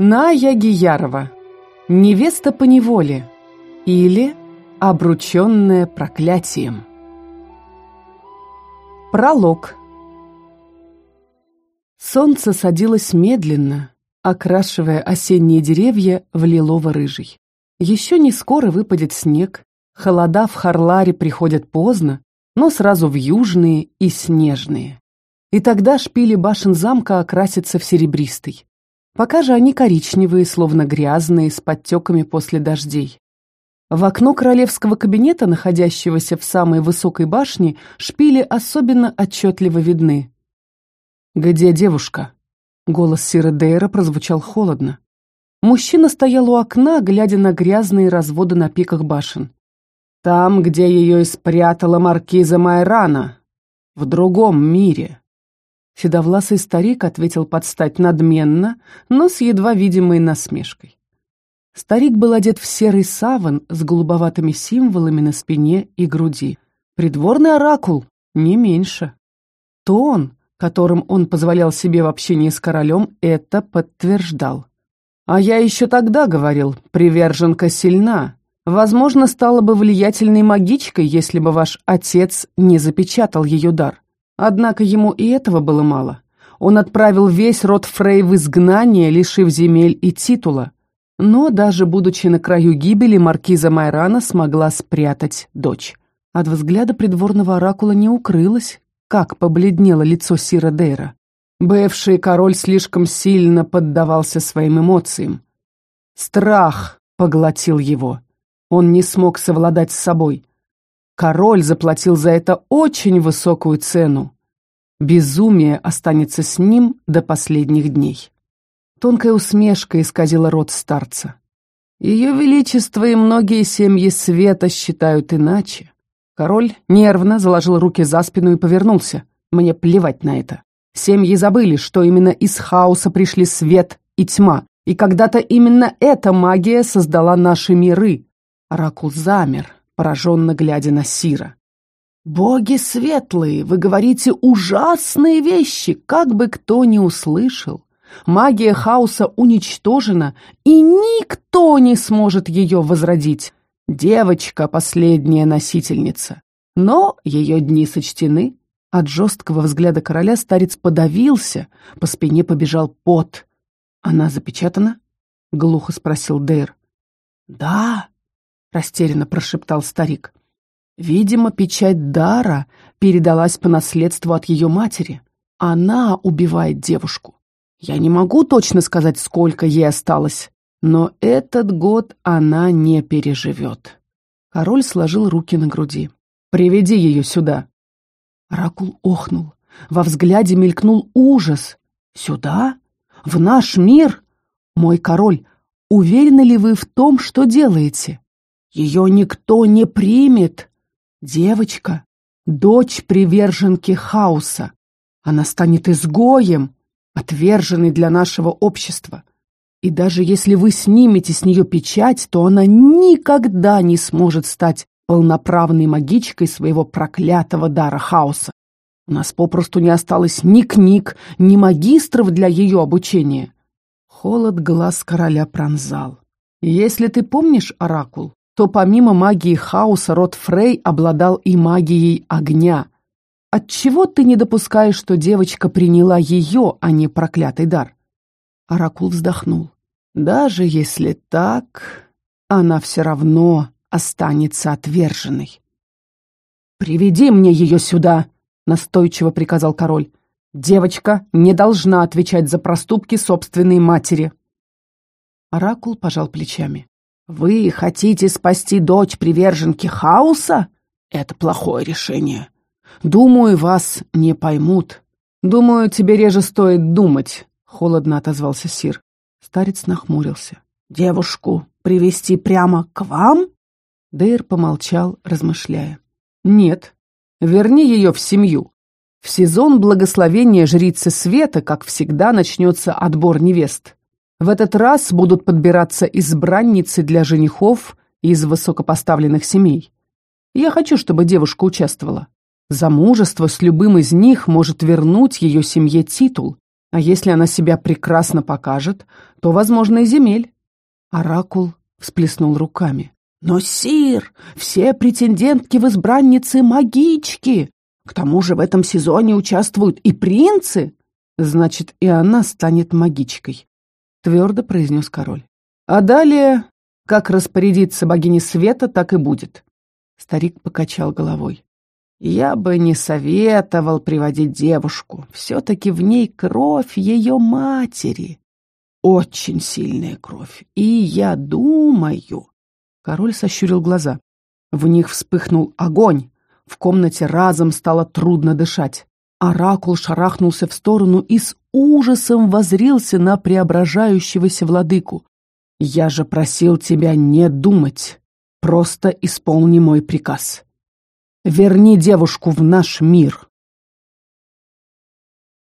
Ная Гиярова. Невеста по неволе. Или обрученная проклятием. Пролог. Солнце садилось медленно, окрашивая осенние деревья в лилово-рыжий. Еще не скоро выпадет снег, холода в Харларе приходят поздно, но сразу в южные и снежные. И тогда шпили башен замка окрасятся в серебристый. Пока же они коричневые, словно грязные, с подтеками после дождей. В окно королевского кабинета, находящегося в самой высокой башне, шпили особенно отчетливо видны. «Где девушка?» Голос Сира Дейра прозвучал холодно. Мужчина стоял у окна, глядя на грязные разводы на пиках башен. «Там, где ее и спрятала маркиза Майрана. В другом мире». Седовласый старик ответил подстать надменно, но с едва видимой насмешкой. Старик был одет в серый саван с голубоватыми символами на спине и груди. Придворный оракул, не меньше. Тон, которым он позволял себе в общении с королем, это подтверждал. А я еще тогда говорил, приверженка сильна. Возможно, стала бы влиятельной магичкой, если бы ваш отец не запечатал ее дар. Однако ему и этого было мало. Он отправил весь род Фрей в изгнание, лишив земель и титула. Но даже будучи на краю гибели, маркиза Майрана смогла спрятать дочь. От взгляда придворного оракула не укрылось, как побледнело лицо Сира Дейра. Бывший король слишком сильно поддавался своим эмоциям. Страх поглотил его. Он не смог совладать с собой. Король заплатил за это очень высокую цену. Безумие останется с ним до последних дней. Тонкая усмешка исказила рот старца. Ее величество и многие семьи света считают иначе. Король нервно заложил руки за спину и повернулся. Мне плевать на это. Семьи забыли, что именно из хаоса пришли свет и тьма, и когда-то именно эта магия создала наши миры. Оракул замер, пораженно глядя на Сира. «Боги светлые, вы говорите ужасные вещи, как бы кто ни услышал. Магия хаоса уничтожена, и никто не сможет ее возродить. Девочка — последняя носительница. Но ее дни сочтены». От жесткого взгляда короля старец подавился, по спине побежал пот. «Она запечатана?» — глухо спросил Дейр. «Да», — растерянно прошептал старик. «Видимо, печать дара передалась по наследству от ее матери. Она убивает девушку. Я не могу точно сказать, сколько ей осталось, но этот год она не переживет». Король сложил руки на груди. «Приведи ее сюда». Ракул охнул. Во взгляде мелькнул ужас. «Сюда? В наш мир? Мой король, уверены ли вы в том, что делаете?» Ее никто не примет. Девочка, дочь приверженки хаоса. Она станет изгоем, отверженной для нашего общества. И даже если вы снимете с нее печать, то она никогда не сможет стать полноправной магичкой своего проклятого дара хаоса. У нас попросту не осталось ни книг, ни магистров для ее обучения. Холод глаз короля пронзал. Если ты помнишь, Оракул, то помимо магии хаоса род Фрей обладал и магией огня. Отчего ты не допускаешь, что девочка приняла ее, а не проклятый дар? Оракул вздохнул. Даже если так, она все равно останется отверженной. «Приведи мне ее сюда!» — настойчиво приказал король. «Девочка не должна отвечать за проступки собственной матери». Оракул пожал плечами. Вы хотите спасти дочь приверженки хаоса? Это плохое решение. Думаю, вас не поймут. Думаю, тебе реже стоит думать, холодно отозвался Сир. Старец нахмурился. Девушку привести прямо к вам? Дейр помолчал, размышляя. Нет, верни ее в семью. В сезон благословения жрицы света, как всегда, начнется отбор невест. В этот раз будут подбираться избранницы для женихов из высокопоставленных семей. Я хочу, чтобы девушка участвовала. Замужество с любым из них может вернуть ее семье титул, А если она себя прекрасно покажет, то, возможно, и земель. Оракул всплеснул руками. Но, сир, все претендентки в избранницы магички. К тому же в этом сезоне участвуют и принцы. Значит, и она станет магичкой, твердо произнес король. А далее, как распорядится богиня света, так и будет. Старик покачал головой. Я бы не советовал приводить девушку. Все-таки в ней кровь ее матери. Очень сильная кровь. И я думаю... Король сощурил глаза. В них вспыхнул огонь. В комнате разом стало трудно дышать. Оракул шарахнулся в сторону и с ужасом возрился на преображающегося владыку. «Я же просил тебя не думать. Просто исполни мой приказ». Верни девушку в наш мир.